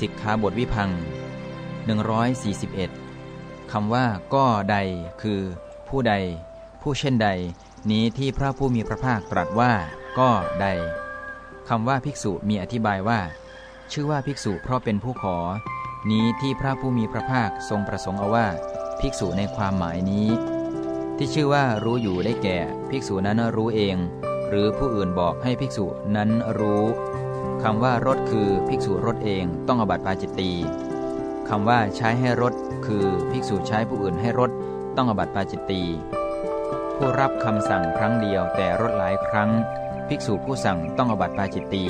สิกขาบทวิพัง141คำว่าก็ใดคือผู้ใด ผู้เช่นใด นี้ที่พระผู้มีพระภาคตรัสว่า ก็ใดคำว่าภิกษุมีอธิบายว่า ชื่อว่าภิกษุเพราะเป็นผู้ขอ นี้ที่พระผู้มีพระภาคทรงประสงค์เอาว่า ภิกษุในความหมายนี้ ที่ชื่อว่ารู้อยู่ได้แก่ ภิกษุนั้นรู้เอง หรือผู้อื่นบอกให้ภิกษุนั้นรู้ คำว่ารถคือภิกษุรถเองต้องอบัติปาจิตตีคำว่าใช้ให้รถคือภิกษุใช้ผู้อื่นให้รถต้องอบัติปาจิตตีผู้รับคำสั่งครั้งเดียวแต่รถหลายครั้ง ภิกษุผู้สั่งต้องอบัติปาจิตตี